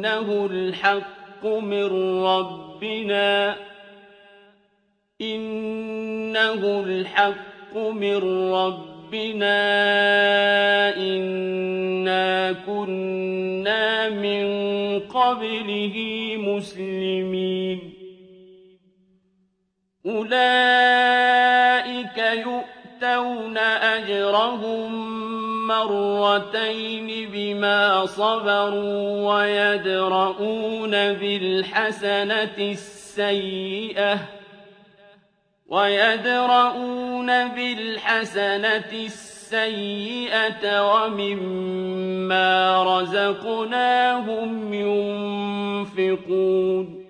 إِنَّهُ الْحَقُّ مِن رَّبِّنَا. إِنَّهُ الْحَقُّ مِن رَّبِّنَا. إِنَّا كُنَّا مِن قَبْلِهِ مُسْلِمِينَ. أُولَٰئِكَ يُؤْتَوْنَ أَجْرَهُم مَّرَّتَيْنِ بِمَا صَبَرُوا وَيَدْرَءُونَ بِالْحَسَنَةِ السَّيِّئَةَ وَيَدْرَءُونَ بِالْحَسَنَةِ السَّيِّئَةَ وَمِمَّا رَزَقْنَاهُمْ يُنفِقُونَ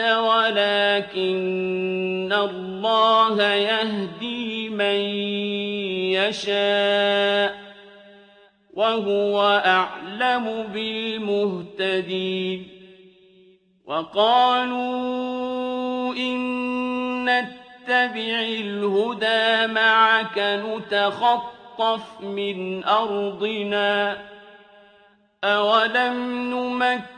وَلَٰكِنَّ اللَّهَ يَهْدِي مَن يَشَاءُ ۚ وَهُوَ أَعْلَمُ بِالْمُهْتَدِينَ وَقَالُوا إِن نَّتَّبِعِ الْهُدَىٰ مَعَكَ نُتَخَطَّفْ مِنْ أَرْضِنَا ۚ أَوَلَمْ نُمَكِّن